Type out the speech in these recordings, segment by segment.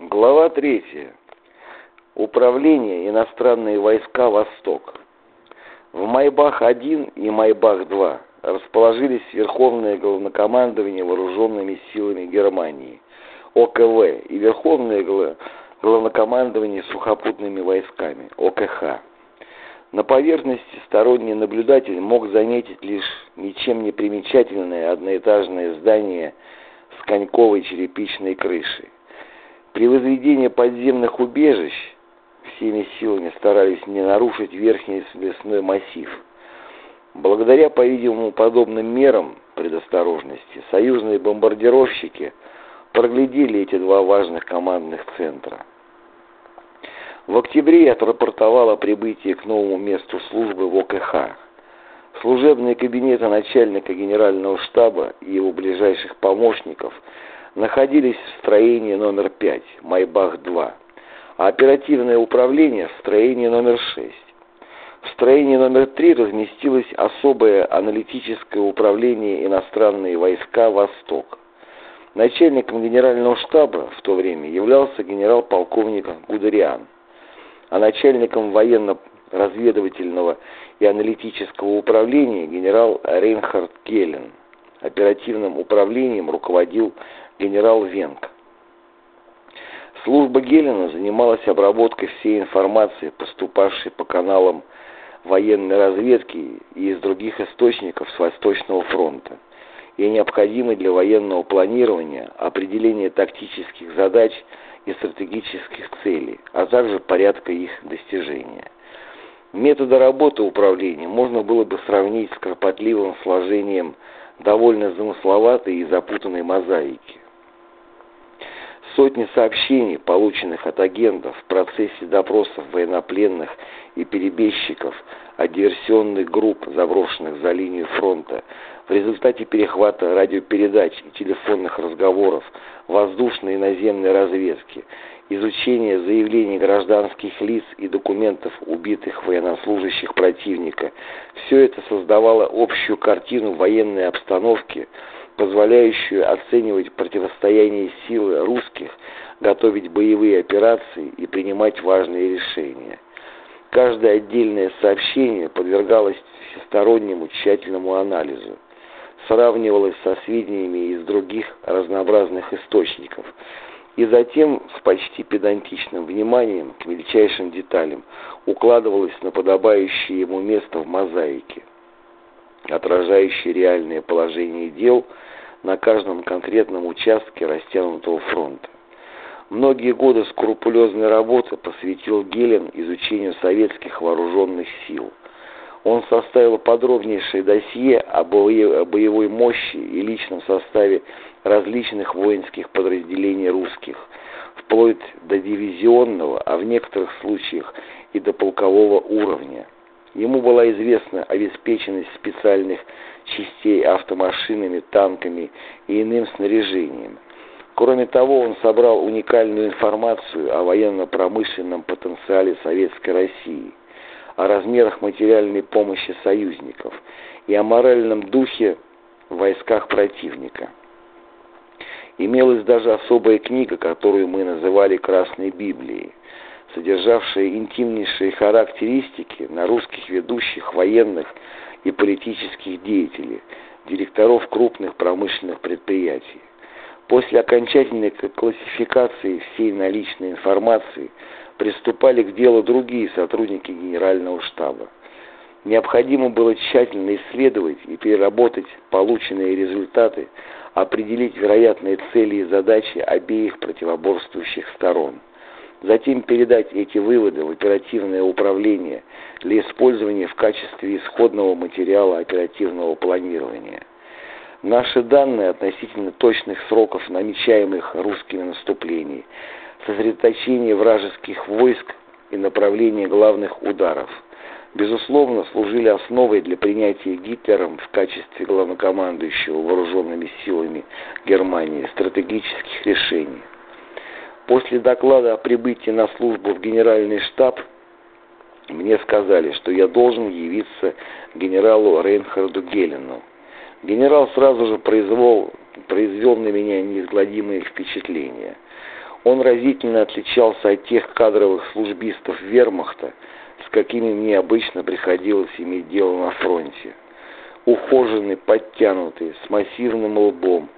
Глава 3. Управление иностранные войска «Восток». В Майбах-1 и Майбах-2 расположились Верховное Главнокомандование Вооруженными силами Германии, ОКВ, и Верховное Главнокомандование Сухопутными войсками, ОКХ. На поверхности сторонний наблюдатель мог заметить лишь ничем не примечательное одноэтажное здание с коньковой черепичной крышей. При возведении подземных убежищ всеми силами старались не нарушить верхний лесной массив. Благодаря, по-видимому, подобным мерам предосторожности, союзные бомбардировщики проглядели эти два важных командных центра. В октябре я отрапортовал о прибытии к новому месту службы в ОКХ. Служебные кабинеты начальника генерального штаба и его ближайших помощников – находились в строении номер 5, Майбах-2, а оперативное управление в строении номер 6. В строении номер 3 разместилось особое аналитическое управление иностранные войска «Восток». Начальником генерального штаба в то время являлся генерал-полковник Гудериан, а начальником военно-разведывательного и аналитического управления генерал Рейнхард Гелен. Оперативным управлением руководил генерал Венг. Служба Гелена занималась обработкой всей информации, поступавшей по каналам военной разведки и из других источников с Восточного фронта, и необходимой для военного планирования, определения тактических задач и стратегических целей, а также порядка их достижения. Методы работы управления можно было бы сравнить с кропотливым сложением довольно замысловатой и запутанной мозаики. Сотни сообщений, полученных от агентов в процессе допросов военнопленных и перебежчиков от диверсионных групп, заброшенных за линию фронта, в результате перехвата радиопередач и телефонных разговоров, воздушной и наземной разведки, изучения заявлений гражданских лиц и документов убитых военнослужащих противника, все это создавало общую картину военной обстановки, позволяющую оценивать противостояние силы русских, готовить боевые операции и принимать важные решения. Каждое отдельное сообщение подвергалось всестороннему тщательному анализу, сравнивалось со сведениями из других разнообразных источников и затем с почти педантичным вниманием к мельчайшим деталям укладывалось на подобающее ему место в мозаике, отражающее реальное положение дел – на каждом конкретном участке растянутого фронта. Многие годы скрупулезной работы посвятил Гелен изучению советских вооруженных сил. Он составил подробнейшее досье о боевой мощи и личном составе различных воинских подразделений русских, вплоть до дивизионного, а в некоторых случаях и до полкового уровня. Ему была известна обеспеченность специальных частей автомашинами, танками и иным снаряжением. Кроме того, он собрал уникальную информацию о военно-промышленном потенциале Советской России, о размерах материальной помощи союзников и о моральном духе в войсках противника. Имелась даже особая книга, которую мы называли «Красной Библией», содержавшая интимнейшие характеристики на русских ведущих военных и политических деятелей, директоров крупных промышленных предприятий. После окончательной классификации всей наличной информации приступали к делу другие сотрудники Генерального штаба. Необходимо было тщательно исследовать и переработать полученные результаты, определить вероятные цели и задачи обеих противоборствующих сторон – затем передать эти выводы в оперативное управление для использования в качестве исходного материала оперативного планирования. Наши данные относительно точных сроков намечаемых русскими наступлений, сосредоточение вражеских войск и направление главных ударов, безусловно, служили основой для принятия Гитлером в качестве главнокомандующего вооруженными силами Германии стратегических решений. После доклада о прибытии на службу в генеральный штаб мне сказали, что я должен явиться генералу Рейнхарду Гелену. Генерал сразу же произвел, произвел на меня неизгладимые впечатления. Он разительно отличался от тех кадровых службистов вермахта, с какими мне обычно приходилось иметь дело на фронте. Ухоженный, подтянутый, с массивным лбом,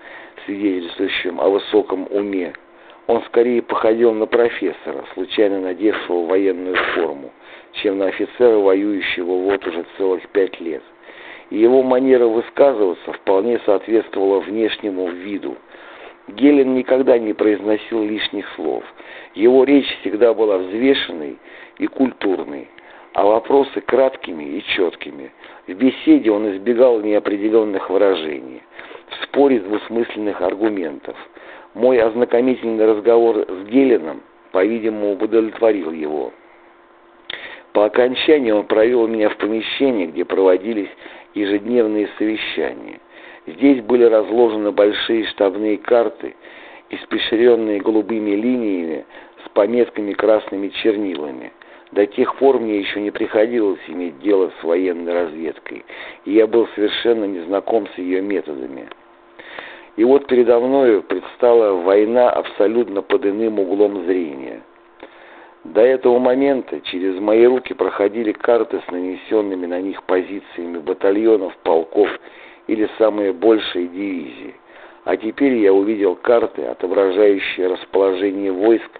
свидетельствующим о высоком уме, он скорее походил на профессора, случайно надевшего военную форму, чем на офицера, воюющего вот уже целых пять лет. И его манера высказываться вполне соответствовала внешнему виду. Гелен никогда не произносил лишних слов. Его речь всегда была взвешенной и культурной, а вопросы краткими и четкими. В беседе он избегал неопределенных выражений, в споре двусмысленных аргументов. Мой ознакомительный разговор с Геленом, по-видимому, удовлетворил его. По окончании он провел меня в помещении, где проводились ежедневные совещания. Здесь были разложены большие штабные карты, испещренные голубыми линиями с пометками красными чернилами. До тех пор мне еще не приходилось иметь дело с военной разведкой, и я был совершенно не знаком с ее методами. И вот передо мною предстала война абсолютно под иным углом зрения. До этого момента через мои руки проходили карты с нанесенными на них позициями батальонов, полков или самые большие дивизии. А теперь я увидел карты, отображающие расположение войск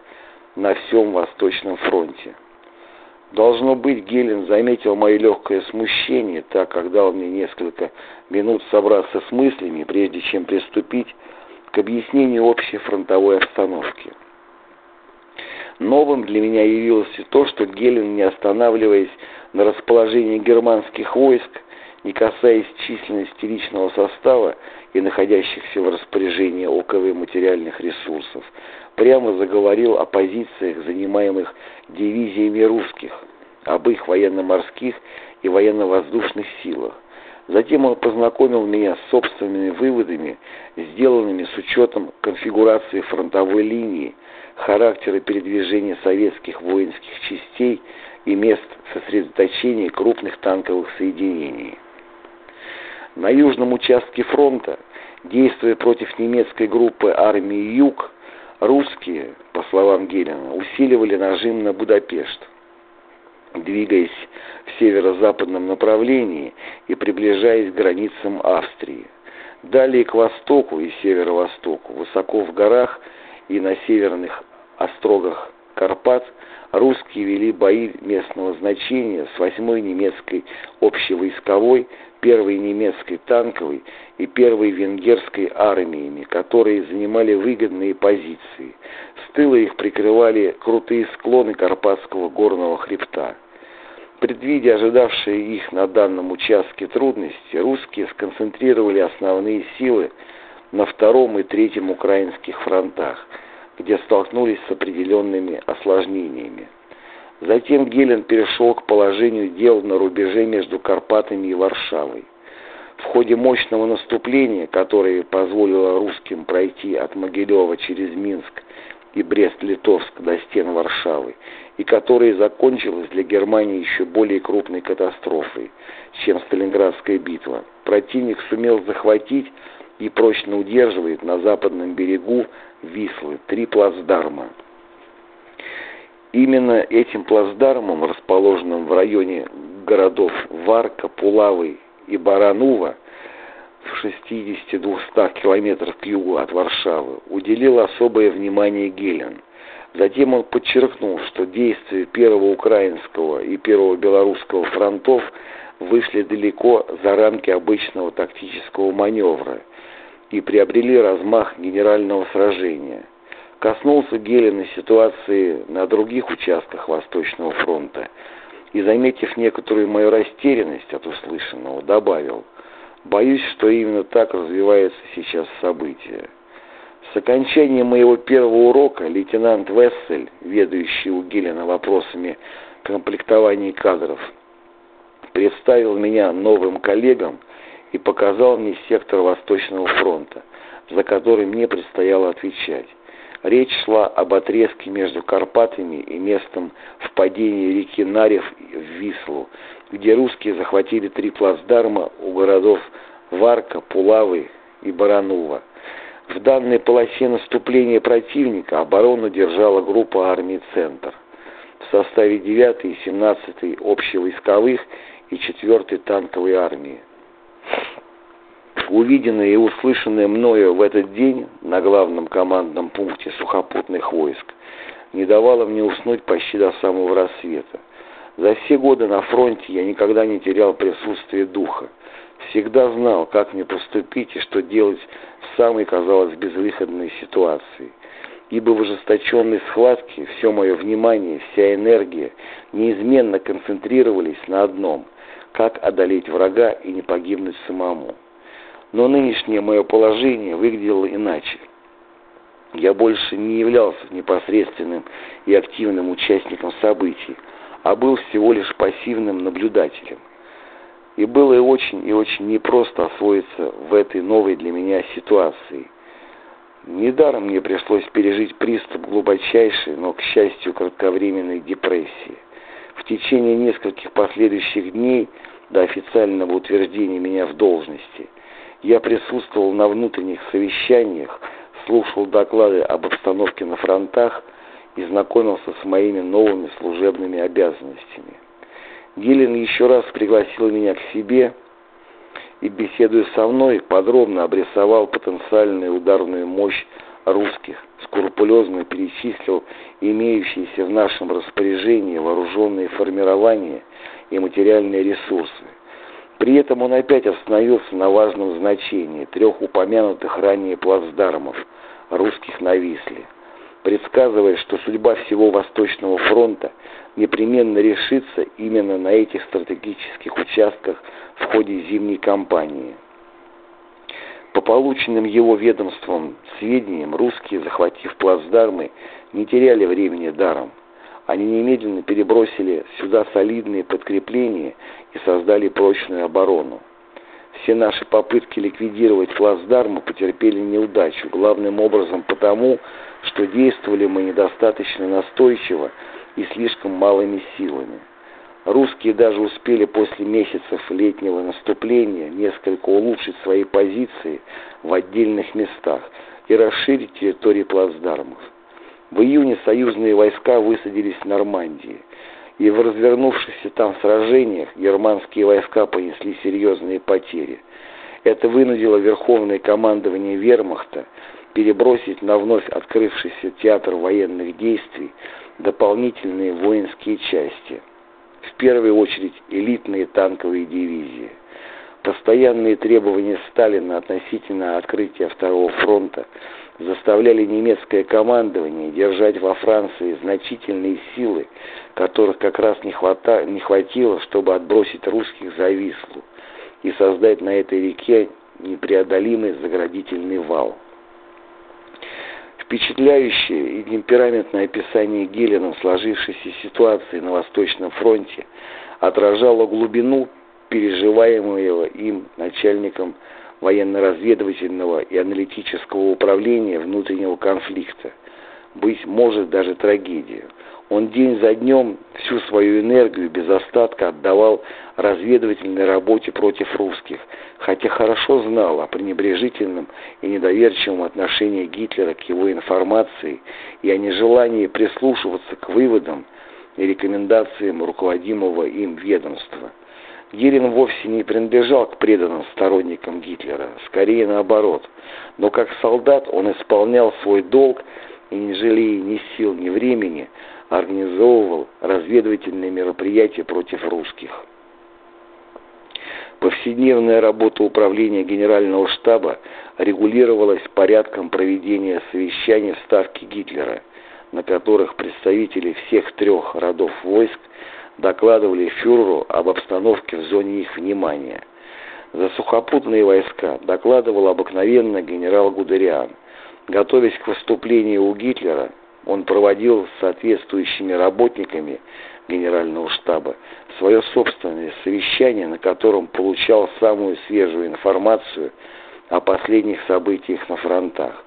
на всем Восточном фронте. Должно быть, Гелен заметил мое легкое смущение, так как дал мне несколько минут собраться с мыслями, прежде чем приступить к объяснению общей фронтовой обстановки. Новым для меня явилось и то, что Гелен, не останавливаясь на расположении германских войск, не касаясь численности личного состава и находящихся в распоряжении ОКВ материальных ресурсов, прямо заговорил о позициях, занимаемых дивизиями русских, об их военно-морских и военно-воздушных силах. Затем он познакомил меня с собственными выводами, сделанными с учетом конфигурации фронтовой линии, характера передвижения советских воинских частей и мест сосредоточения крупных танковых соединений. На южном участке фронта, действуя против немецкой группы армии «Юг», русские, по словам Гелена, усиливали нажим на Будапешт. Двигаясь в северо-западном направлении и приближаясь к границам Австрии. Далее к востоку и северо-востоку, высоко в горах и на северных острогах Карпат русские вели бои местного значения с 8-й немецкой общевойсковой, 1-й немецкой танковой и 1-й венгерской армиями, которые занимали выгодные позиции. С тыла их прикрывали крутые склоны Карпатского горного хребта. Предвидя ожидавшие их на данном участке трудности, русские сконцентрировали основные силы на втором и третьем украинских фронтах – где столкнулись с определенными осложнениями. Затем Гелен перешел к положению дел на рубеже между Карпатами и Варшавой. В ходе мощного наступления, которое позволило русским пройти от Могилева через Минск и Брест-Литовск до стен Варшавы, и которое закончилось для Германии еще более крупной катастрофой, чем Сталинградская битва, противник сумел захватить и прочно удерживает на западном берегу Вислы три плацдарма. Именно этим плацдармом, расположенным в районе городов Варка, Пулавы и Баранува, в 60-200 километрах к югу от Варшавы, уделил особое внимание Гелен. Затем он подчеркнул, что действия Первого Украинского и Первого Белорусского фронтов вышли далеко за рамки обычного тактического маневра и приобрели размах генерального сражения. Коснулся Гелена ситуации на других участках Восточного фронта и, заметив некоторую мою растерянность от услышанного, добавил, «Боюсь, что именно так развиваются сейчас события». С окончания моего первого урока лейтенант Вессель, ведущий у Гелена вопросами комплектования кадров, представил меня новым коллегам и показал мне сектор Восточного фронта, за который мне предстояло отвечать. Речь шла об отрезке между Карпатами и местом впадения реки Нарев в Вислу, где русские захватили три плацдарма у городов Варка, Пулавы и Баранува. В данной полосе наступления противника оборону держала группа армий «Центр» в составе 9-й и 17-й общевойсковых и 4-й танковой армии. Увиденное и услышанное мною в этот день на главном командном пункте сухопутных войск не давало мне уснуть почти до самого рассвета. За все годы на фронте я никогда не терял присутствие духа. Всегда знал, как мне поступить и что делать в самой, казалось, безвыходной ситуации. Ибо в ожесточенной схватке все мое внимание, вся энергия неизменно концентрировались на одном – как одолеть врага и не погибнуть самому. Но нынешнее мое положение выглядело иначе. Я больше не являлся непосредственным и активным участником событий, а был всего лишь пассивным наблюдателем. И было и очень и очень непросто освоиться в этой новой для меня ситуации. Недаром мне пришлось пережить приступ глубочайшей, но, к счастью, кратковременной депрессии. В течение нескольких последующих дней до официального утверждения меня в должности я присутствовал на внутренних совещаниях, слушал доклады об обстановке на фронтах и знакомился с моими новыми служебными обязанностями. Гелен еще раз пригласил меня к себе и, беседуя со мной, подробно обрисовал потенциальную ударную мощь русских, скрупулезно перечислил имеющиеся в нашем распоряжении вооруженные формирования и материальные ресурсы. При этом он опять остановился на важном значении трех упомянутых ранее плацдармов русских на Висле предсказывая, что судьба всего Восточного фронта непременно решится именно на этих стратегических участках в ходе зимней кампании. По полученным его ведомством сведениям, русские, захватив плацдармы, не теряли времени даром. Они немедленно перебросили сюда солидные подкрепления и создали прочную оборону. Все наши попытки ликвидировать плацдармы потерпели неудачу, главным образом потому, что действовали мы недостаточно настойчиво и слишком малыми силами. Русские даже успели после месяцев летнего наступления несколько улучшить свои позиции в отдельных местах и расширить территории плацдармов. В июне союзные войска высадились в Нормандии, и в развернувшихся там сражениях германские войска понесли серьезные потери. Это вынудило Верховное командование Вермахта перебросить на вновь открывшийся театр военных действий дополнительные воинские части. В первую очередь элитные танковые дивизии. Постоянные требования Сталина относительно открытия Второго фронта заставляли немецкое командование держать во Франции значительные силы, которых как раз не, хвата... не хватило, чтобы отбросить русских за Вислу и создать на этой реке непреодолимый заградительный вал. Впечатляющее и темпераментное описание Гелена сложившейся ситуации на Восточном фронте отражало глубину переживаемого им начальником военно-разведывательного и аналитического управления внутреннего конфликта, быть может даже трагедию. Он день за днем всю свою энергию без остатка отдавал разведывательной работе против русских, хотя хорошо знал о пренебрежительном и недоверчивом отношении Гитлера к его информации и о нежелании прислушиваться к выводам и рекомендациям руководимого им ведомства. Герин вовсе не принадлежал к преданным сторонникам Гитлера, скорее наоборот, но как солдат он исполнял свой долг и, не жалея ни сил, ни времени, организовывал разведывательные мероприятия против русских. Повседневная работа управления Генерального штаба регулировалась порядком проведения совещаний в Ставке Гитлера, на которых представители всех трех родов войск докладывали фюреру об обстановке в зоне их внимания. За сухопутные войска докладывал обыкновенно генерал Гудериан. Готовясь к выступлению у Гитлера, он проводил с соответствующими работниками генерального штаба свое собственное совещание, на котором получал самую свежую информацию о последних событиях на фронтах.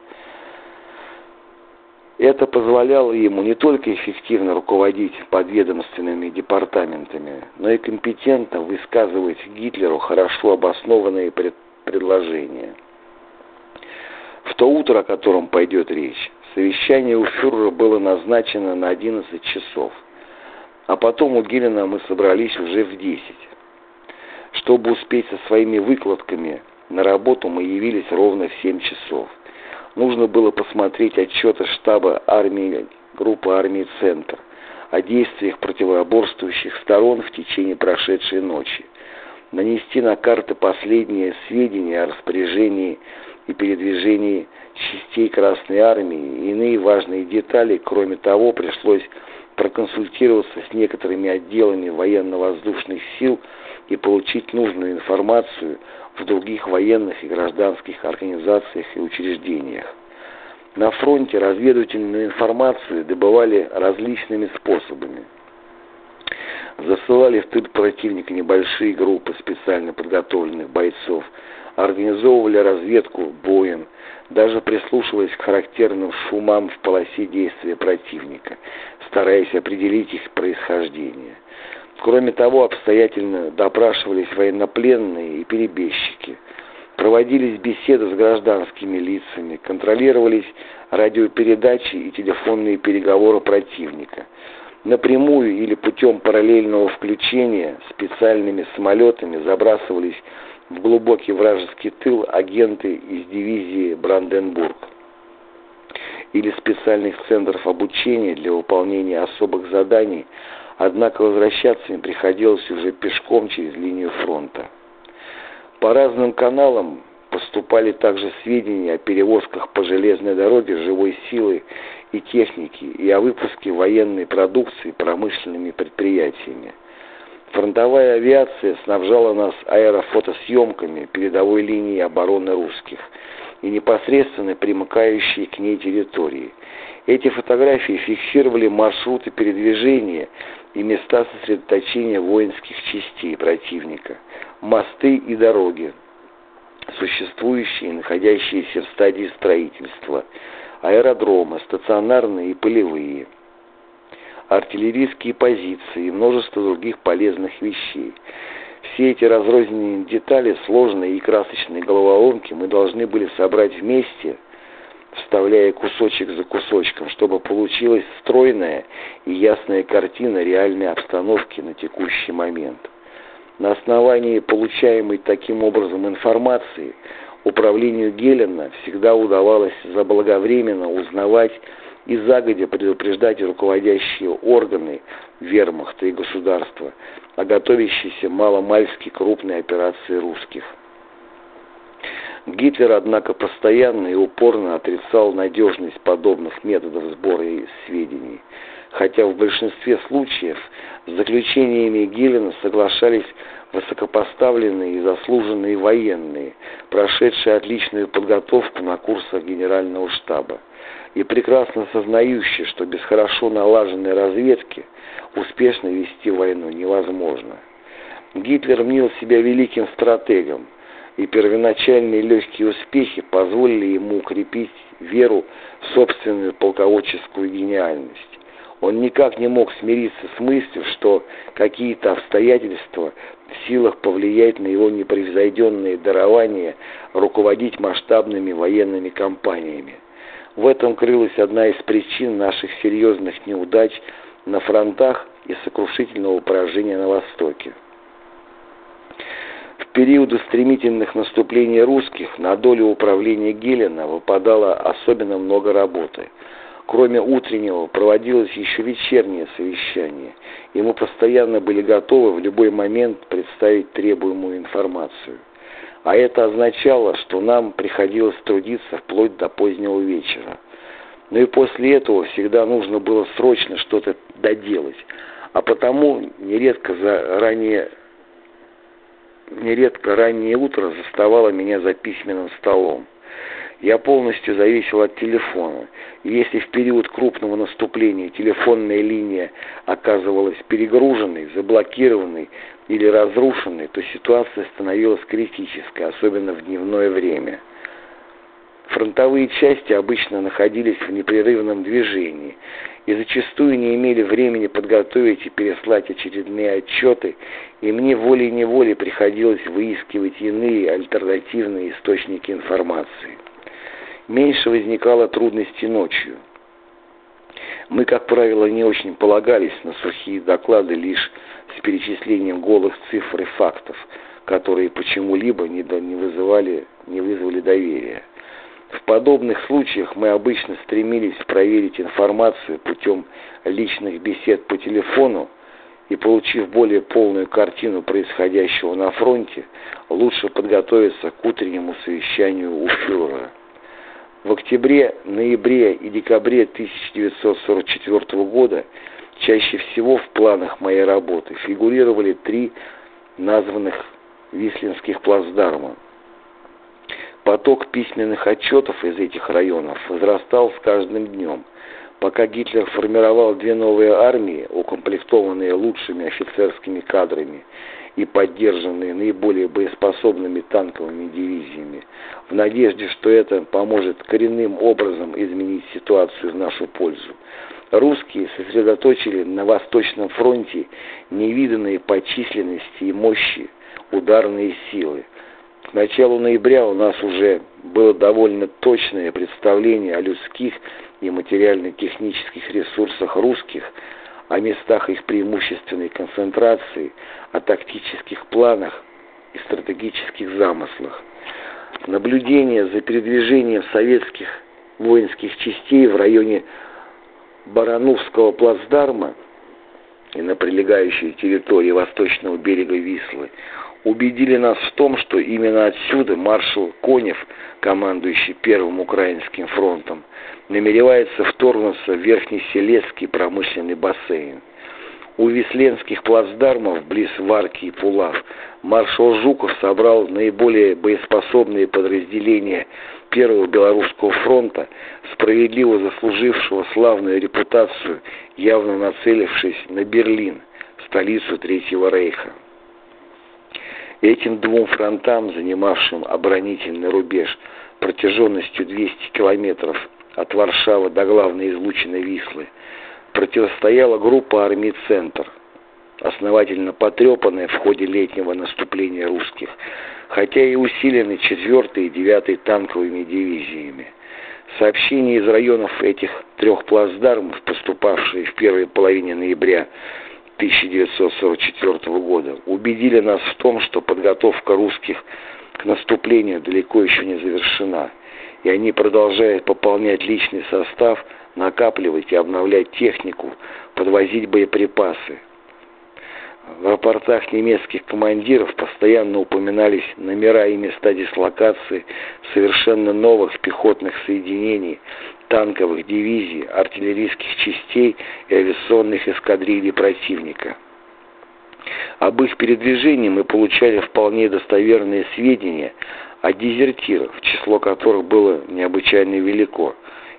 Это позволяло ему не только эффективно руководить подведомственными департаментами, но и компетентно высказывать Гитлеру хорошо обоснованные пред предложения. В то утро, о котором пойдет речь, совещание у фюрера было назначено на 11 часов, а потом у Гелена мы собрались уже в 10. Чтобы успеть со своими выкладками на работу, мы явились ровно в 7 часов. Нужно было посмотреть отчеты штаба армии, группы армии «Центр», о действиях противоборствующих сторон в течение прошедшей ночи, нанести на карты последние сведения о распоряжении и передвижении частей Красной Армии и иные важные детали. Кроме того, пришлось проконсультироваться с некоторыми отделами военно-воздушных сил и получить нужную информацию в других военных и гражданских организациях и учреждениях. На фронте разведывательную информацию добывали различными способами. Засылали в тыл противника небольшие группы специально подготовленных бойцов, организовывали разведку боем, даже прислушиваясь к характерным шумам в полосе действия противника, стараясь определить их происхождение. Кроме того, обстоятельно допрашивались военнопленные и перебежчики – Проводились беседы с гражданскими лицами, контролировались радиопередачи и телефонные переговоры противника. Напрямую или путем параллельного включения специальными самолетами забрасывались в глубокий вражеский тыл агенты из дивизии Бранденбург или специальных центров обучения для выполнения особых заданий, однако возвращаться им приходилось уже пешком через линию фронта. По разным каналам поступали также сведения о перевозках по железной дороге живой силы и техники и о выпуске военной продукции промышленными предприятиями. Фронтовая авиация снабжала нас аэрофотосъемками передовой линии обороны русских и непосредственно примыкающие к ней территории. Эти фотографии фиксировали маршруты передвижения и места сосредоточения воинских частей противника, мосты и дороги, существующие и находящиеся в стадии строительства, аэродромы, стационарные и полевые, артиллерийские позиции и множество других полезных вещей. Все эти разрозненные детали, сложные и красочные головоломки мы должны были собрать вместе – вставляя кусочек за кусочком, чтобы получилась стройная и ясная картина реальной обстановки на текущий момент. На основании получаемой таким образом информации управлению Гелена всегда удавалось заблаговременно узнавать и загодя предупреждать руководящие органы вермахта и государства о готовящейся маломальски крупной операции русских. Гитлер, однако, постоянно и упорно отрицал надежность подобных методов сбора сведений, хотя в большинстве случаев с заключениями Гелена соглашались высокопоставленные и заслуженные военные, прошедшие отличную подготовку на курсах Генерального штаба, и прекрасно сознающие, что без хорошо налаженной разведки успешно вести войну невозможно. Гитлер мнил себя великим стратегом, и первоначальные легкие успехи позволили ему укрепить веру в собственную полководческую гениальность. Он никак не мог смириться с мыслью, что какие-то обстоятельства в силах повлиять на его непревзойденные дарования руководить масштабными военными кампаниями. В этом крылась одна из причин наших серьезных неудач на фронтах и сокрушительного поражения на Востоке. В периоды стремительных наступлений русских на долю управления Гелена выпадало особенно много работы. Кроме утреннего проводилось еще вечернее совещание, мы постоянно были готовы в любой момент представить требуемую информацию. А это означало, что нам приходилось трудиться вплоть до позднего вечера. Но и после этого всегда нужно было срочно что-то доделать, а потому нередко заранее нередко раннее утро заставало меня за письменным столом. Я полностью зависел от телефона. Если в период крупного наступления телефонная линия оказывалась перегруженной, заблокированной или разрушенной, то ситуация становилась критической, особенно в дневное время. Фронтовые части обычно находились в непрерывном движении, и зачастую не имели времени подготовить и переслать очередные отчеты, и мне волей-неволей приходилось выискивать иные альтернативные источники информации. меньше возникало трудностей ночью. Мы, как правило, не очень полагались на сухие доклады лишь с перечислением голых цифр и фактов, которые почему-либо не, вызывали, не вызвали доверия. В подобных случаях мы обычно стремились проверить информацию путем личных бесед по телефону и, получив более полную картину происходящего на фронте, лучше подготовиться к утреннему совещанию у фюрера. В октябре, ноябре и декабре 1944 года чаще всего в планах моей работы фигурировали три названных Вислинских плацдарма. Поток письменных отчетов из этих районов возрастал с каждым днем, пока Гитлер формировал две новые армии, укомплектованные лучшими офицерскими кадрами и поддержанные наиболее боеспособными танковыми дивизиями, в надежде, что это поможет коренным образом изменить ситуацию в нашу пользу. Русские сосредоточили на Восточном фронте невиданные по численности и мощи ударные силы. К началу ноября у нас уже было довольно точное представление о людских и материально-технических ресурсах русских, о местах их преимущественной концентрации, о тактических планах и стратегических замыслах. Наблюдение за передвижением советских воинских частей в районе Барановского плацдарма и на прилегающей территории восточного берега Вислы убедили нас в том, что именно отсюда маршал Конев, командующий Первым Украинским фронтом, намеревается вторгнуться в Верхнеселецкий промышленный бассейн. У Висленских плацдармов, близ Варки и Пулав, маршал Жуков собрал наиболее боеспособные подразделения Первого Белорусского фронта, справедливо заслужившего славную репутацию, явно нацелившись на Берлин, столицу Третьего Рейха. Этим двум фронтам, занимавшим оборонительный рубеж протяженностью 200 километров от Варшавы до главной излучины Вислы, противостояла группа армий «Центр», основательно потрепанная в ходе летнего наступления русских, хотя и усиленной 4 и 9 танковыми дивизиями. Сообщения из районов этих трех плацдармов, поступавшие в первой половине ноября 1944 года, убедили нас в том, что подготовка русских к наступлению далеко еще не завершена, и они продолжают пополнять личный состав, накапливать и обновлять технику, подвозить боеприпасы. В рапортах немецких командиров постоянно упоминались номера и места дислокации совершенно новых пехотных соединений, танковых дивизий, артиллерийских частей и авиационных эскадрилей противника. Об их передвижении мы получали вполне достоверные сведения от дезертиров, число которых было необычайно велико,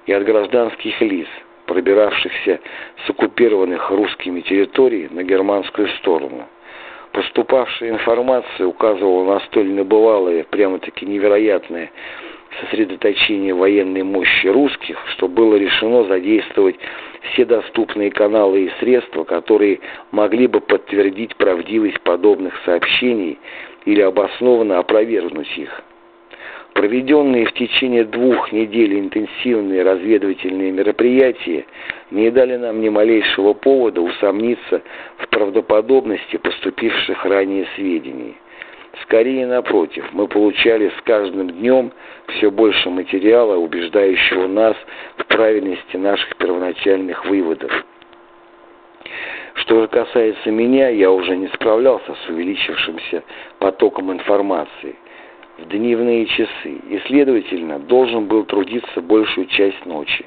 и от гражданских лиц, пробиравшихся с оккупированных русскими территорий на германскую сторону. Поступавшая информация указывала на столь небывалое, прямо-таки невероятное сосредоточение военной мощи русских, что было решено задействовать все доступные каналы и средства, которые могли бы подтвердить правдивость подобных сообщений или обоснованно опровергнуть их. Проведенные в течение двух недель интенсивные разведывательные мероприятия не дали нам ни малейшего повода усомниться в правдоподобности поступивших ранее сведений. Скорее, напротив, мы получали с каждым днем все больше материала, убеждающего нас в правильности наших первоначальных выводов. Что же касается меня, я уже не справлялся с увеличившимся потоком информации в дневные часы и, следовательно, должен был трудиться большую часть ночи.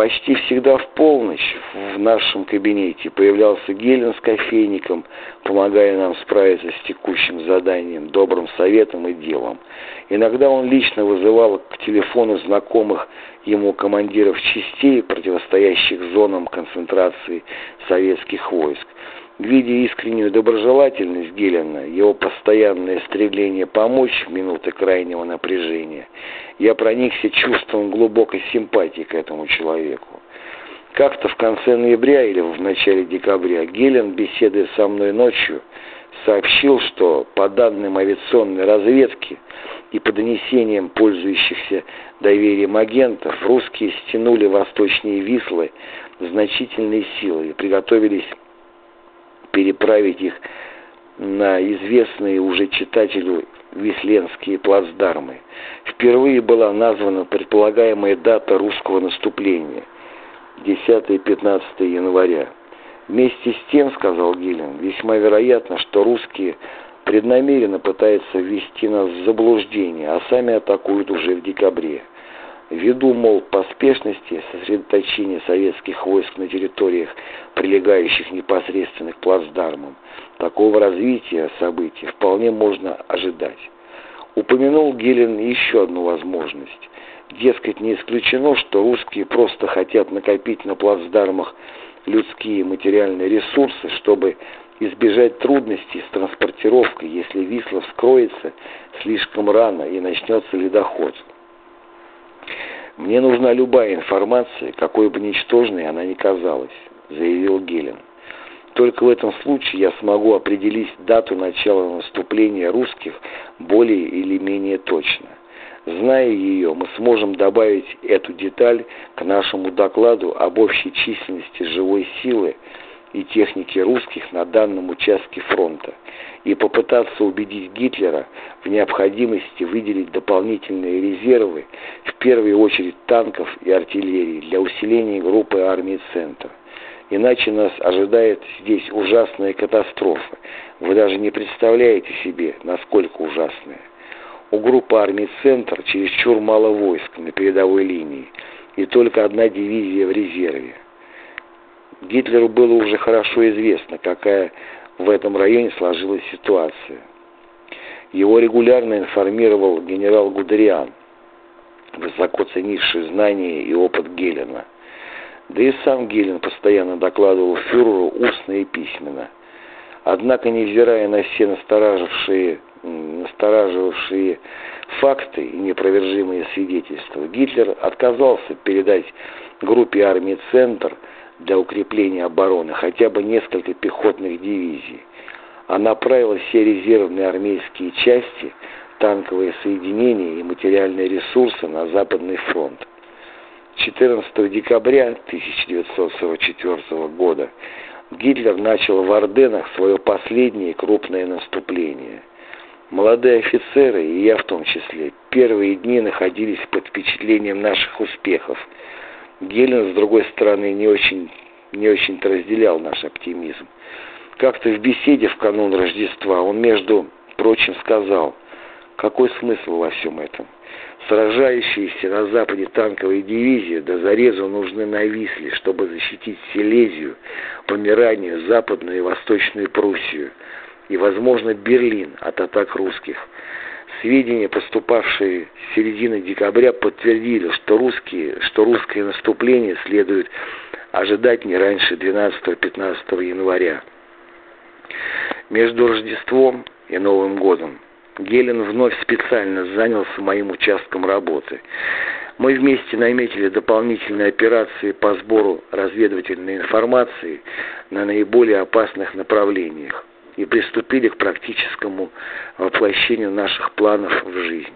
Почти всегда в полночь в нашем кабинете появлялся Гелен с кофейником, помогая нам справиться с текущим заданием, добрым советом и делом. Иногда он лично вызывал к телефону знакомых ему командиров частей, противостоящих зонам концентрации советских войск. Видя искреннюю доброжелательность Гелена, его постоянное стремление помочь в минуты крайнего напряжения, я проникся чувством глубокой симпатии к этому человеку. Как-то в конце ноября или в начале декабря Гелен, беседуя со мной ночью, сообщил, что по данным авиационной разведки и по донесениям пользующихся доверием агентов, русские стянули восточнее Вислы значительные силы и приготовились переправить их на известные уже читателю Висленские плацдармы. Впервые была названа предполагаемая дата русского наступления – 10-15 января. Вместе с тем, сказал Гелен, весьма вероятно, что русские преднамеренно пытаются ввести нас в заблуждение, а сами атакуют уже в декабре. Ввиду, мол, поспешности сосредоточения советских войск на территориях, прилегающих непосредственно к плацдармам, такого развития событий вполне можно ожидать. Упомянул Гелен еще одну возможность. Дескать, не исключено, что русские просто хотят накопить на плацдармах людские материальные ресурсы, чтобы избежать трудностей с транспортировкой, если Висла вскроется слишком рано и начнется ледоход. «Мне нужна любая информация, какой бы ничтожной она ни казалась», — заявил Гелен. «Только в этом случае я смогу определить дату начала наступления русских более или менее точно. Зная ее, мы сможем добавить эту деталь к нашему докладу об общей численности живой силы и техники русских на данном участке фронта и попытаться убедить Гитлера в необходимости выделить дополнительные резервы, в первую очередь танков и артиллерии, для усиления группы армии «Центр». Иначе нас ожидает здесь ужасная катастрофа. Вы даже не представляете себе, насколько ужасная. У группы армии «Центр» чересчур мало войск на передовой линии и только одна дивизия в резерве. Гитлеру было уже хорошо известно, какая в этом районе сложилась ситуация. Его регулярно информировал генерал Гудериан, высоко ценивший знания и опыт Гелена. Да и сам Гелен постоянно докладывал фюреру устно и письменно. Однако, невзирая на все насторажившие, настораживавшие факты и непровержимые свидетельства, Гитлер отказался передать группе армии «Центр» для укрепления обороны хотя бы несколько пехотных дивизий, а направила все резервные армейские части, танковые соединения и материальные ресурсы на Западный фронт. 14 декабря 1944 года Гитлер начал в Орденах свое последнее крупное наступление. Молодые офицеры, и я в том числе, первые дни находились под впечатлением наших успехов – Гелен, с другой стороны, не очень не очень-то разделял наш оптимизм. Как-то в беседе в канун Рождества он, между прочим, сказал, какой смысл во всем этом? Сражающиеся на западе танковые дивизии до зарезу нужны на Висле, чтобы защитить Силезию, Померанию, Западную и Восточную Пруссию и, возможно, Берлин от атак русских. Сведения, поступавшие с середины декабря, подтвердили, что, русские, что русское наступление следует ожидать не раньше 12-15 января. Между Рождеством и Новым годом Гелен вновь специально занялся моим участком работы. Мы вместе наметили дополнительные операции по сбору разведывательной информации на наиболее опасных направлениях и приступили к практическому воплощению наших планов в жизнь.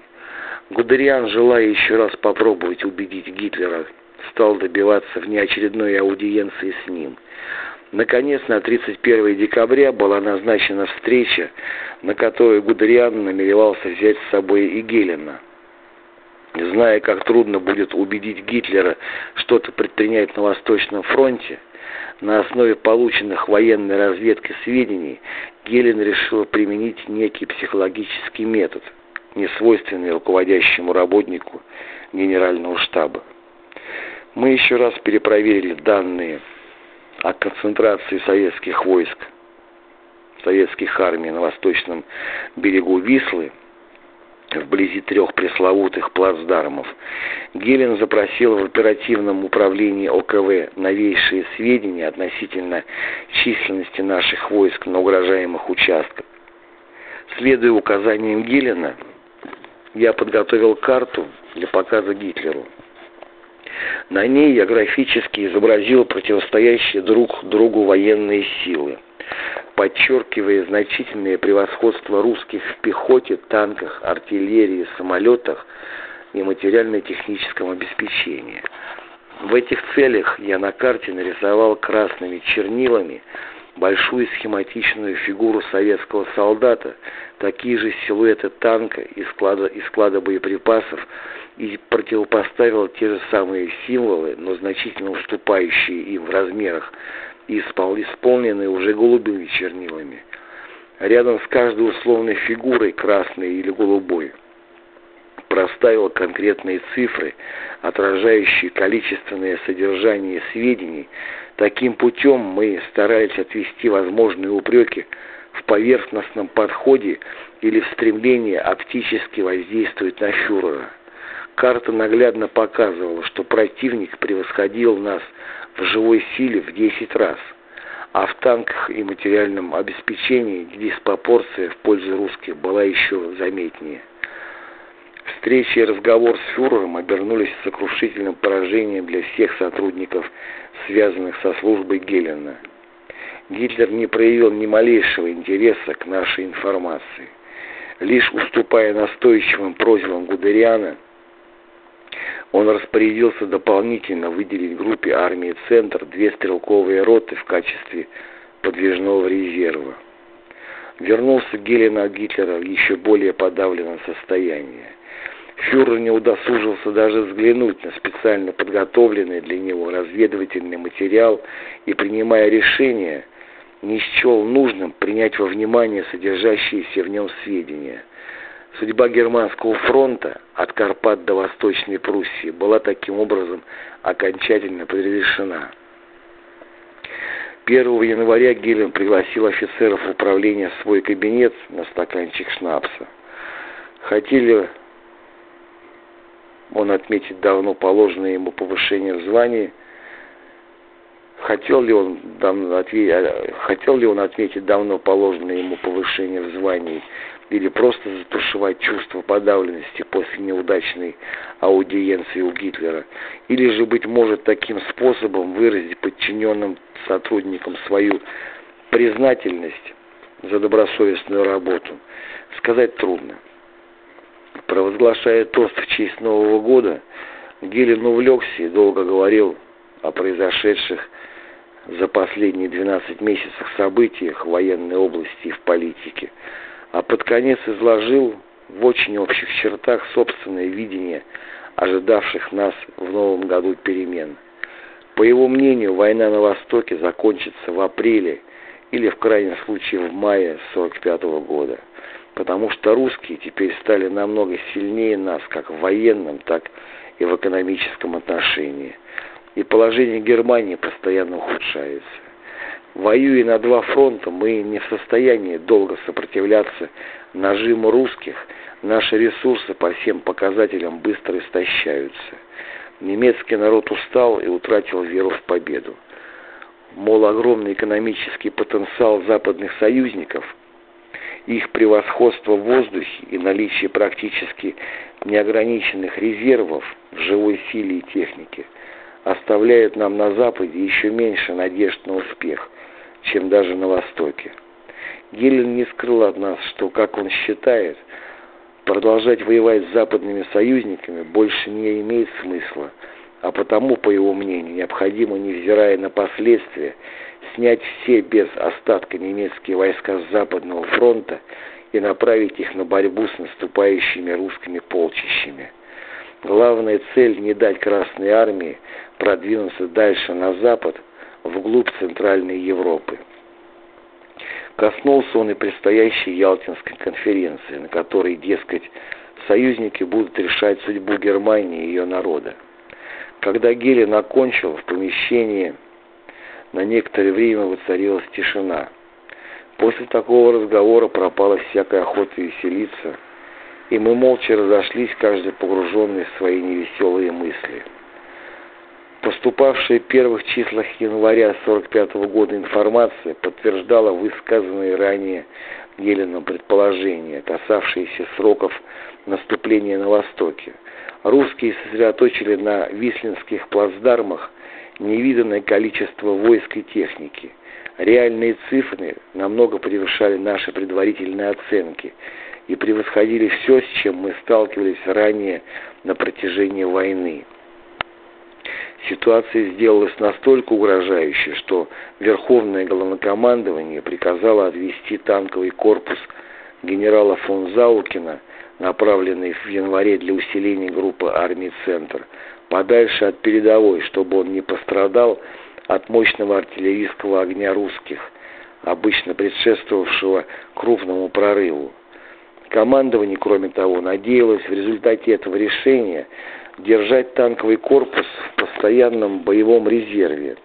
Гудериан, желая еще раз попробовать убедить Гитлера, стал добиваться внеочередной аудиенции с ним. Наконец, на 31 декабря была назначена встреча, на которой Гудериан намеревался взять с собой и Гелена. Зная, как трудно будет убедить Гитлера что-то предпринять на Восточном фронте, на основе полученных военной разведкой сведений Гелен решил применить некий психологический метод, несвойственный руководящему работнику генерального штаба. Мы еще раз перепроверили данные о концентрации советских войск, советских армий на восточном берегу Вислы – вблизи трех пресловутых плацдармов. Гелен запросил в оперативном управлении ОКВ новейшие сведения относительно численности наших войск на угрожаемых участках. Следуя указаниям Гелена, я подготовил карту для показа Гитлеру. На ней я графически изобразил противостоящие друг другу военные силы – подчеркивая значительное превосходство русских в пехоте, танках, артиллерии, самолетах и материально-техническом обеспечении. В этих целях я на карте нарисовал красными чернилами большую схематичную фигуру советского солдата, такие же силуэты танка и склада, и склада боеприпасов, и противопоставил те же самые символы, но значительно уступающие им в размерах, и исполненные уже голубыми чернилами. Рядом с каждой условной фигурой, красной или голубой, проставил конкретные цифры, отражающие количественное содержание сведений. Таким путем мы старались отвести возможные упреки в поверхностном подходе или в стремлении оптически воздействовать на фюрера. Карта наглядно показывала, что противник превосходил нас в живой силе в 10 раз, а в танках и материальном обеспечении диспропорция в пользу русских была еще заметнее. Встреча и разговор с фюрером обернулись сокрушительным поражением для всех сотрудников, связанных со службой Гелена. Гитлер не проявил ни малейшего интереса к нашей информации. Лишь уступая настойчивым просьбам Гудериана, он распорядился дополнительно выделить группе армии «Центр» две стрелковые роты в качестве подвижного резерва. Вернулся Гелен от Гитлера в еще более подавленном состоянии. Фюрер не удосужился даже взглянуть на специально подготовленный для него разведывательный материал и, принимая решение, не счел нужным принять во внимание содержащиеся в нем сведения. Судьба Германского фронта от Карпат до Восточной Пруссии была таким образом окончательно предрешена. 1 января Гелен пригласил офицеров управления в свой кабинет на стаканчик шнапса. Хотели он отметить давно положенное ему повышение в звании. Хотел ли он, хотел ли он отметить давно положенное ему повышение в звании или просто затушевать чувство подавленности после неудачной аудиенции у Гитлера, или же, быть может, таким способом выразить подчиненным сотрудникам свою признательность за добросовестную работу, сказать трудно. Провозглашая тост в честь Нового года, Гелен увлекся и долго говорил о произошедших за последние 12 месяцев событиях в военной области и в политике, а под конец изложил в очень общих чертах собственное видение ожидавших нас в новом году перемен. По его мнению, война на Востоке закончится в апреле или в крайнем случае в мае 1945 года потому что русские теперь стали намного сильнее нас как в военном, так и в экономическом отношении. И положение Германии постоянно ухудшается. Воюя на два фронта, мы не в состоянии долго сопротивляться нажиму русских, наши ресурсы по всем показателям быстро истощаются. Немецкий народ устал и утратил веру в победу. Мол, огромный экономический потенциал западных союзников – их превосходство в воздухе и наличие практически неограниченных резервов в живой силе и технике оставляют нам на Западе еще меньше надежд на успех, чем даже на Востоке. Гелен не скрыл от нас, что, как он считает, продолжать воевать с западными союзниками больше не имеет смысла, а потому, по его мнению, необходимо, невзирая на последствия, снять все без остатка немецкие войска с Западного фронта и направить их на борьбу с наступающими русскими полчищами. Главная цель – не дать Красной Армии продвинуться дальше на запад, вглубь Центральной Европы. Коснулся он и предстоящей Ялтинской конференции, на которой, дескать, союзники будут решать судьбу Германии и ее народа. Когда Гелен окончил, в помещении на некоторое время воцарилась тишина. После такого разговора пропала всякая охота веселиться, и мы молча разошлись, каждый погруженный в свои невеселые мысли. Поступавшая в первых числах января 45 -го года информация подтверждала высказанные ранее Еленом предположения, касавшиеся сроков наступления на Востоке. Русские сосредоточили на Вислинских плацдармах невиданное количество войск и техники. Реальные цифры намного превышали наши предварительные оценки и превосходили все, с чем мы сталкивались ранее на протяжении войны. Ситуация сделалась настолько угрожающей, что Верховное Главнокомандование приказало отвести танковый корпус генерала фон Заукина, направленный в январе для усиления группы армий «Центр», подальше от передовой, чтобы он не пострадал от мощного артиллерийского огня русских, обычно предшествовавшего крупному прорыву. Командование, кроме того, надеялось в результате этого решения держать танковый корпус в постоянном боевом резерве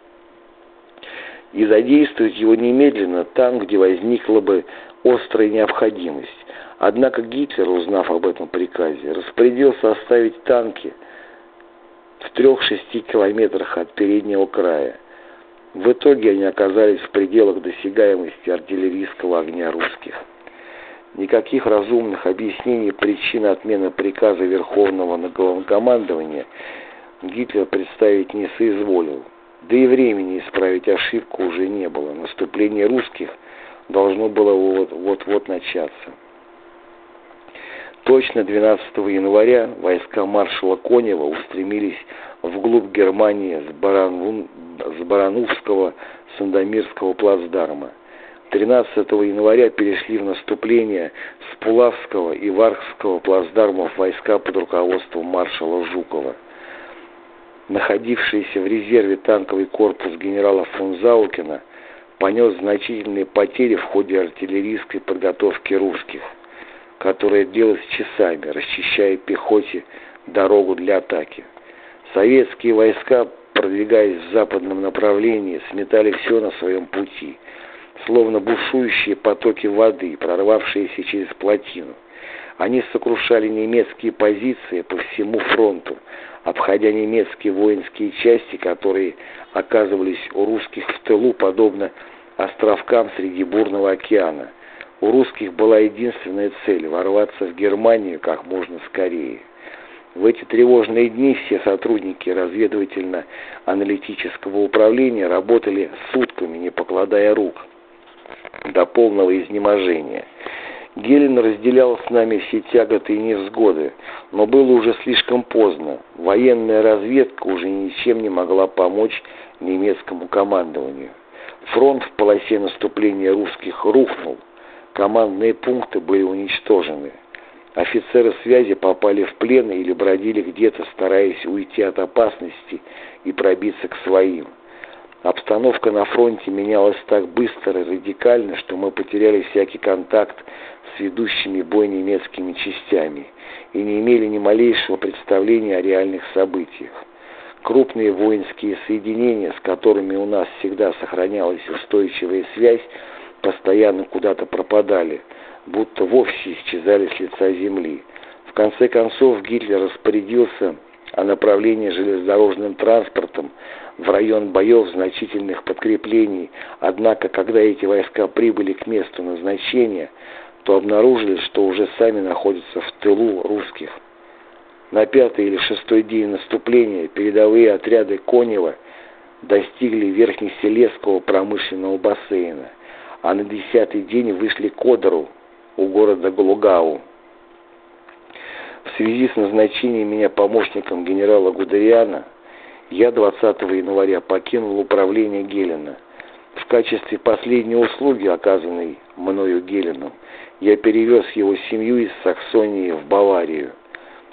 и задействовать его немедленно там, где возникла бы острая необходимость. Однако Гитлер, узнав об этом приказе, распорядился оставить танки в трех-шести километрах от переднего края. В итоге они оказались в пределах досягаемости артиллерийского огня русских. Никаких разумных объяснений причин отмены приказа Верховного Главнокомандования Гитлер представить не соизволил. Да и времени исправить ошибку уже не было. Наступление русских должно было вот-вот начаться. Точно 12 января войска маршала Конева устремились вглубь Германии с, Баран... с Барановского Сандомирского плацдарма. 13 января перешли в наступление с Пулавского и Вархского плацдармов войска под руководством маршала Жукова. Находившийся в резерве танковый корпус генерала фон Заукина понес значительные потери в ходе артиллерийской подготовки русских, которая длилась часами, расчищая пехоте дорогу для атаки. Советские войска, продвигаясь в западном направлении, сметали все на своем пути – словно бушующие потоки воды, прорвавшиеся через плотину. Они сокрушали немецкие позиции по всему фронту, обходя немецкие воинские части, которые оказывались у русских в тылу, подобно островкам среди бурного океана. У русских была единственная цель – ворваться в Германию как можно скорее. В эти тревожные дни все сотрудники разведывательно-аналитического управления работали сутками, не покладая рук – до полного изнеможения. Гелен разделял с нами все тяготы и невзгоды, но было уже слишком поздно. Военная разведка уже ничем не могла помочь немецкому командованию. Фронт в полосе наступления русских рухнул, командные пункты были уничтожены. Офицеры связи попали в плен или бродили где-то, стараясь уйти от опасности и пробиться к своим. Обстановка на фронте менялась так быстро и радикально, что мы потеряли всякий контакт с ведущими бой немецкими частями и не имели ни малейшего представления о реальных событиях. Крупные воинские соединения, с которыми у нас всегда сохранялась устойчивая связь, постоянно куда-то пропадали, будто вовсе исчезали с лица земли. В конце концов Гитлер распорядился о направлении железнодорожным транспортом в район боев значительных подкреплений, однако когда эти войска прибыли к месту назначения, то обнаружили, что уже сами находятся в тылу русских. На пятый или шестой день наступления передовые отряды Конева достигли Верхнеселесского промышленного бассейна, а на десятый день вышли к Одеру у города Глугау. В связи с назначением меня помощником генерала Гудериана я 20 января покинул управление Гелена. В качестве последней услуги, оказанной мною Гелену, я перевез его семью из Саксонии в Баварию.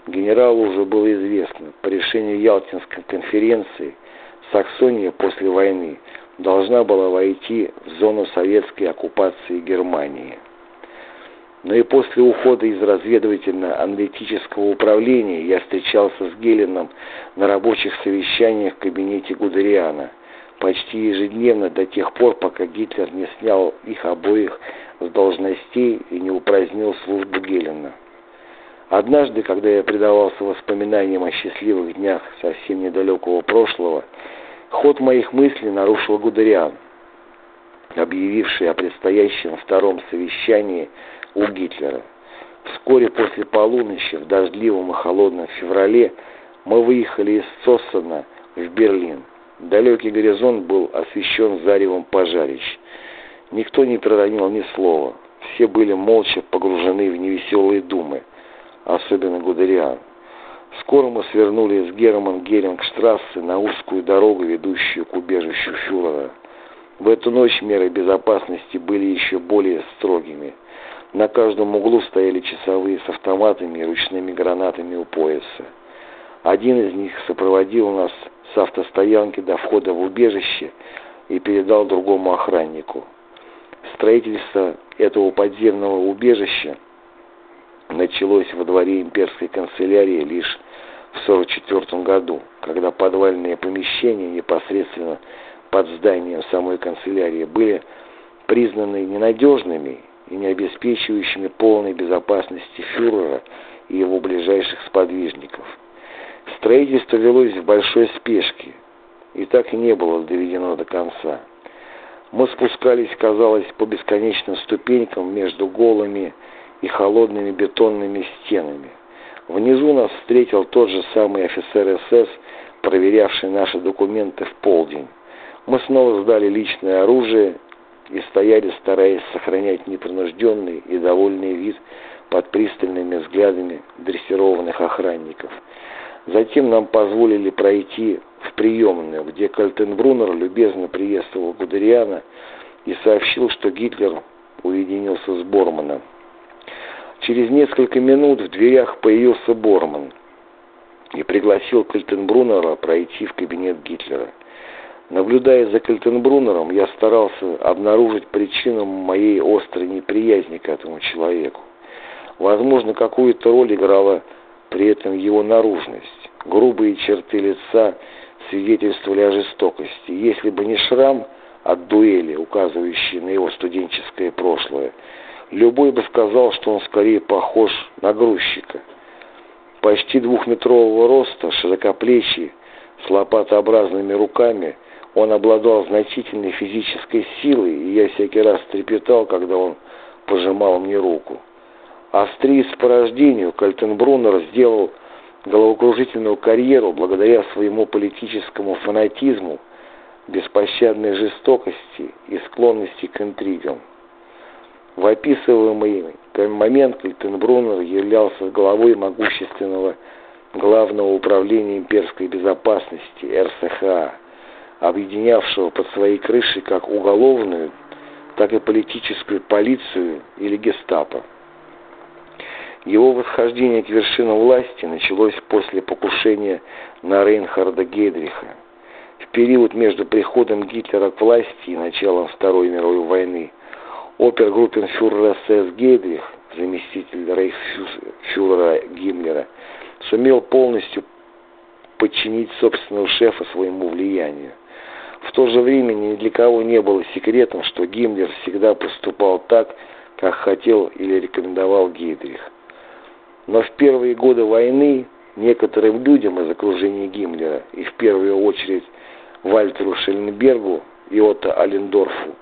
Генералу уже было известно, по решению Ялтинской конференции Саксония после войны должна была войти в зону советской оккупации Германии но и после ухода из разведывательно-аналитического управления я встречался с Гелином на рабочих совещаниях в кабинете Гудериана почти ежедневно до тех пор, пока Гитлер не снял их обоих с должностей и не упразднил службу Гелена. Однажды, когда я предавался воспоминаниям о счастливых днях совсем недалекого прошлого, ход моих мыслей нарушил Гудериан, объявивший о предстоящем втором совещании у Гитлера. Вскоре после полуночи, в дождливом и холодном феврале, мы выехали из Соссона в Берлин. Далекий горизонт был освещен заревом пожарищ. Никто не проронил ни слова. Все были молча погружены в невеселые думы, особенно Гудериан. Скоро мы свернули с Герман Герингштрассе на узкую дорогу, ведущую к убежищу фюрера. В эту ночь меры безопасности были еще более строгими. На каждом углу стояли часовые с автоматами и ручными гранатами у пояса. Один из них сопроводил нас с автостоянки до входа в убежище и передал другому охраннику. Строительство этого подземного убежища началось во дворе имперской канцелярии лишь в 1944 году, когда подвальные помещения непосредственно под зданием самой канцелярии были признаны ненадежными и не обеспечивающими полной безопасности фюрера и его ближайших сподвижников. Строительство велось в большой спешке и так и не было доведено до конца. Мы спускались, казалось, по бесконечным ступенькам между голыми и холодными бетонными стенами. Внизу нас встретил тот же самый офицер СС, проверявший наши документы в полдень. Мы снова сдали личное оружие и стояли, стараясь сохранять непринужденный и довольный вид под пристальными взглядами дрессированных охранников. Затем нам позволили пройти в приемную, где Кальтенбруннер любезно приветствовал Гудериана и сообщил, что Гитлер уединился с Борманом. Через несколько минут в дверях появился Борман и пригласил Кальтенбруннера пройти в кабинет Гитлера. Наблюдая за Кальтенбруннером, я старался обнаружить причину моей острой неприязни к этому человеку. Возможно, какую-то роль играла при этом его наружность. Грубые черты лица свидетельствовали о жестокости. Если бы не шрам от дуэли, указывающий на его студенческое прошлое, любой бы сказал, что он скорее похож на грузчика. Почти двухметрового роста, широкоплечий, с лопатообразными руками – он обладал значительной физической силой, и я всякий раз трепетал, когда он пожимал мне руку. Австриец по рождению Кальтенбруннер сделал головокружительную карьеру благодаря своему политическому фанатизму, беспощадной жестокости и склонности к интригам. В описываемый момент Кальтенбруннер являлся главой могущественного Главного управления имперской безопасности РСХА объединявшего под своей крышей как уголовную, так и политическую полицию или гестапо. Его восхождение к вершинам власти началось после покушения на Рейнхарда Гейдриха. В период между приходом Гитлера к власти и началом Второй мировой войны опергруппенфюрер СС Гейдрих, заместитель рейхсфюрера Гиммлера, сумел полностью подчинить собственного шефа своему влиянию. В то же время ни для кого не было секретом, что Гиммлер всегда поступал так, как хотел или рекомендовал Гейдрих. Но в первые годы войны некоторым людям из окружения Гиммлера, и в первую очередь Вальтеру Шелленбергу и Отто Аллендорфу,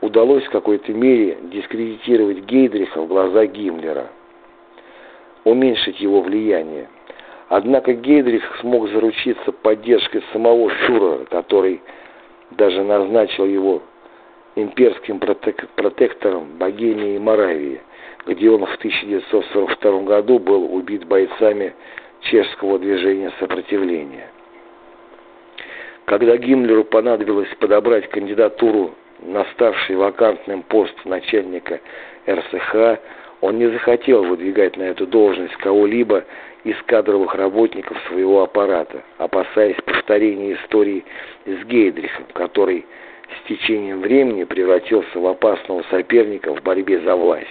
удалось в какой-то мере дискредитировать Гейдриха в глаза Гиммлера, уменьшить его влияние. Однако Гейдрих смог заручиться поддержкой самого фюрера, который даже назначил его имперским протек протектором Богемии и Моравии, где он в 1942 году был убит бойцами чешского движения сопротивления. Когда Гиммлеру понадобилось подобрать кандидатуру на ставший вакантным пост начальника РСХ, он не захотел выдвигать на эту должность кого-либо из кадровых работников своего аппарата, опасаясь повторения истории с Гейдрихом, который с течением времени превратился в опасного соперника в борьбе за власть.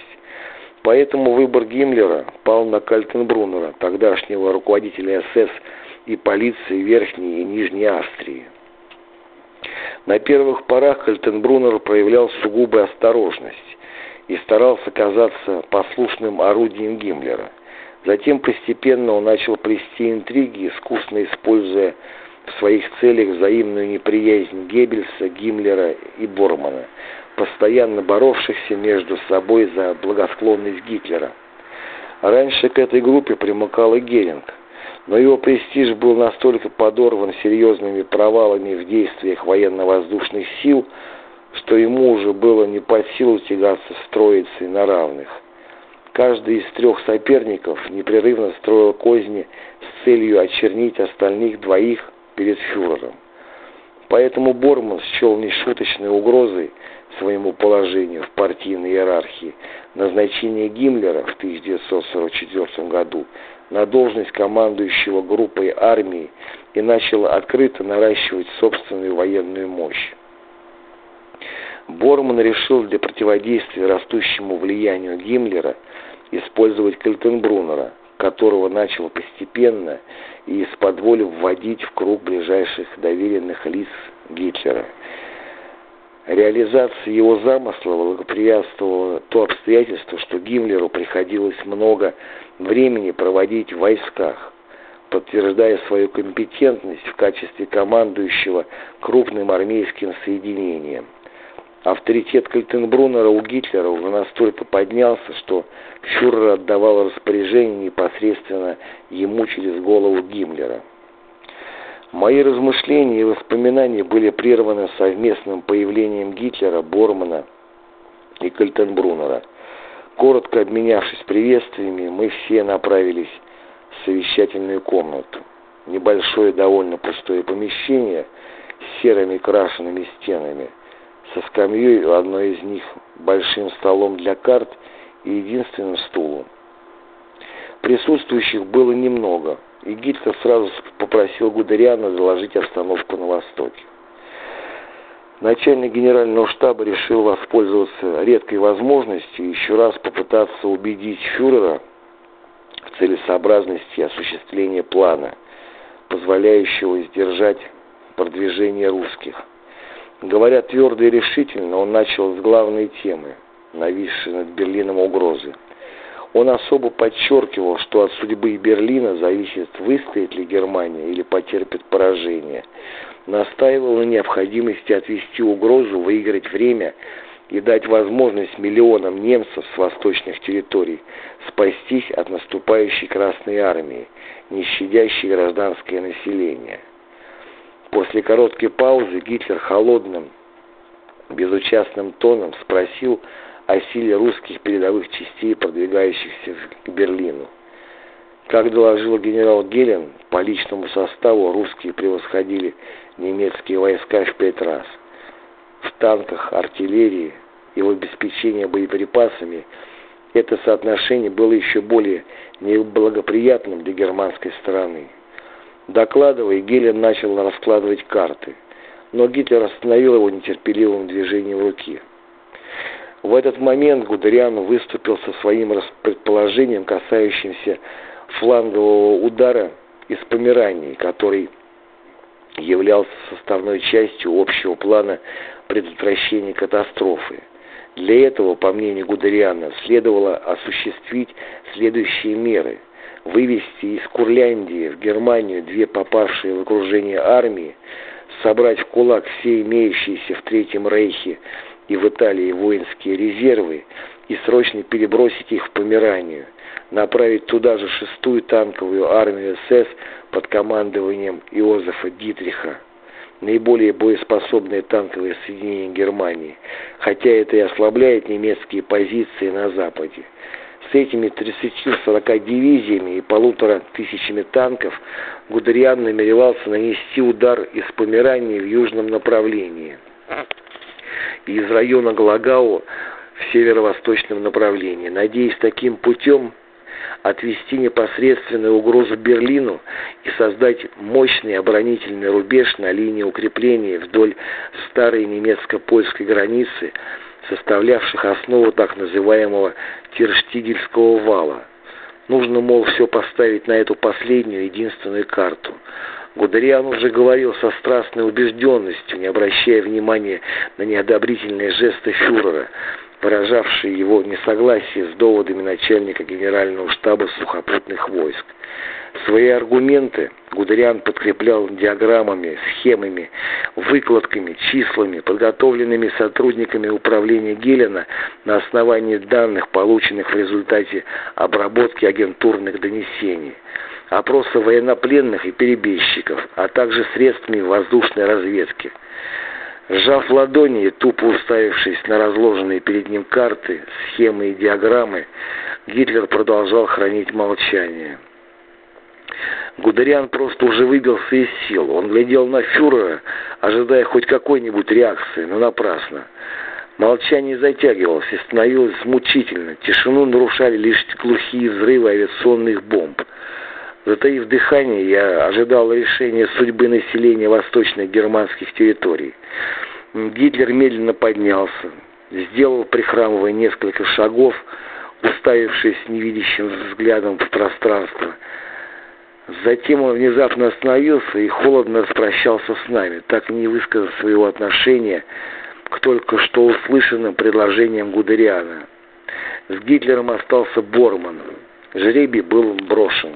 Поэтому выбор Гиммлера пал на Кальтенбруннера, тогдашнего руководителя СС и полиции Верхней и Нижней Австрии. На первых порах Кальтенбруннер проявлял сугубую осторожность и старался казаться послушным орудием Гиммлера – Затем постепенно он начал плести интриги, искусно используя в своих целях взаимную неприязнь Геббельса, Гиммлера и Бормана, постоянно боровшихся между собой за благосклонность Гитлера. Раньше к этой группе примыкал и Геринг, но его престиж был настолько подорван серьезными провалами в действиях военно-воздушных сил, что ему уже было не под силу тягаться с троицей на равных. Каждый из трех соперников непрерывно строил козни с целью очернить остальных двоих перед фюрером. Поэтому Борман счел нешуточной угрозой своему положению в партийной иерархии назначение Гиммлера в 1944 году на должность командующего группой армии и начал открыто наращивать собственную военную мощь. Борман решил для противодействия растущему влиянию Гиммлера использовать Кальтенбруннера, которого начал постепенно и из-под вводить в круг ближайших доверенных лиц Гитлера. Реализации его замысла благоприятствовало то обстоятельство, что Гиммлеру приходилось много времени проводить в войсках, подтверждая свою компетентность в качестве командующего крупным армейским соединением. Авторитет Кальтенбруннера у Гитлера уже настолько поднялся, что фюрер отдавал распоряжение непосредственно ему через голову Гиммлера. Мои размышления и воспоминания были прерваны совместным появлением Гитлера, Бормана и Кальтенбруннера. Коротко обменявшись приветствиями, мы все направились в совещательную комнату. Небольшое довольно пустое помещение с серыми крашенными стенами, со скамьей у одной из них, большим столом для карт и единственным стулом. Присутствующих было немного – и Гитлер сразу попросил Гудериана заложить обстановку на Востоке. Начальник генерального штаба решил воспользоваться редкой возможностью еще раз попытаться убедить фюрера в целесообразности осуществления плана, позволяющего сдержать продвижение русских. Говоря твердо и решительно, он начал с главной темы, нависшей над Берлином угрозы – он особо подчеркивал, что от судьбы Берлина зависит, выстоит ли Германия или потерпит поражение. Настаивал на необходимости отвести угрозу, выиграть время и дать возможность миллионам немцев с восточных территорий спастись от наступающей Красной Армии, не щадящей гражданское население. После короткой паузы Гитлер холодным, безучастным тоном спросил, о силе русских передовых частей, продвигающихся к Берлину. Как доложил генерал Гелен, по личному составу русские превосходили немецкие войска в пять раз. В танках, артиллерии и в обеспечении боеприпасами это соотношение было еще более неблагоприятным для германской стороны. Докладывая, Гелен начал раскладывать карты, но Гитлер остановил его нетерпеливым движением руки. В этот момент Гудериан выступил со своим предположением, касающимся флангового удара из Померании, который являлся составной частью общего плана предотвращения катастрофы. Для этого, по мнению Гудериана, следовало осуществить следующие меры. Вывести из Курляндии в Германию две попавшие в окружение армии, собрать в кулак все имеющиеся в Третьем Рейхе и в Италии воинские резервы и срочно перебросить их в Померанию, направить туда же шестую танковую армию СС под командованием Иозефа Дитриха, наиболее боеспособные танковые соединения Германии, хотя это и ослабляет немецкие позиции на Западе. С этими 30-40 дивизиями и полутора тысячами танков Гудериан намеревался нанести удар из Померании в южном направлении. Из района Глагау в северо-восточном направлении, надеясь таким путем отвести непосредственную угрозу Берлину и создать мощный оборонительный рубеж на линии укрепления вдоль старой немецко-польской границы, составлявших основу так называемого Терштигельского вала. Нужно, мол, все поставить на эту последнюю единственную карту – Гудериан уже говорил со страстной убежденностью, не обращая внимания на неодобрительные жесты фюрера, выражавшие его несогласие с доводами начальника генерального штаба сухопутных войск. Свои аргументы Гудериан подкреплял диаграммами, схемами, выкладками, числами, подготовленными сотрудниками управления Гелена на основании данных, полученных в результате обработки агентурных донесений опроса военнопленных и перебежчиков, а также средствами воздушной разведки. Сжав ладони и тупо уставившись на разложенные перед ним карты, схемы и диаграммы, Гитлер продолжал хранить молчание. Гудериан просто уже выбился из сил. Он глядел на фюрера, ожидая хоть какой-нибудь реакции, но напрасно. Молчание затягивалось и становилось мучительно. Тишину нарушали лишь глухие взрывы авиационных бомб. Затаив дыхание, я ожидал решения судьбы населения восточных германских территорий. Гитлер медленно поднялся, сделал, прихрамывая несколько шагов, уставившись невидящим взглядом в пространство. Затем он внезапно остановился и холодно распрощался с нами, так и не высказав своего отношения к только что услышанным предложениям Гудериана. С Гитлером остался Борман. Жребий был брошен.